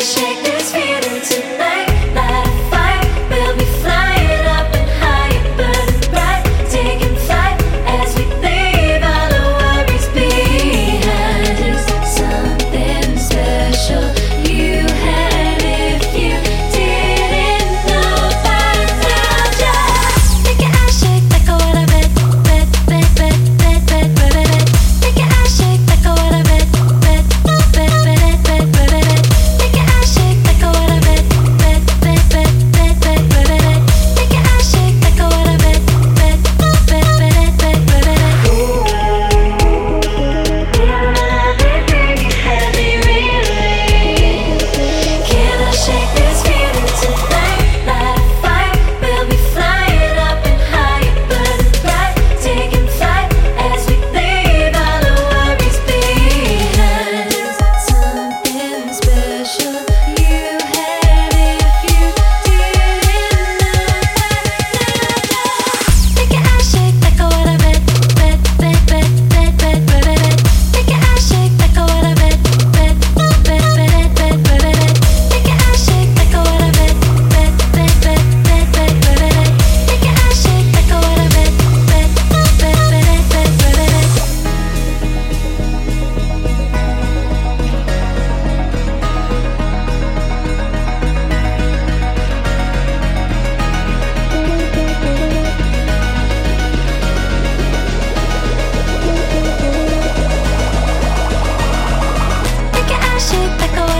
shake した声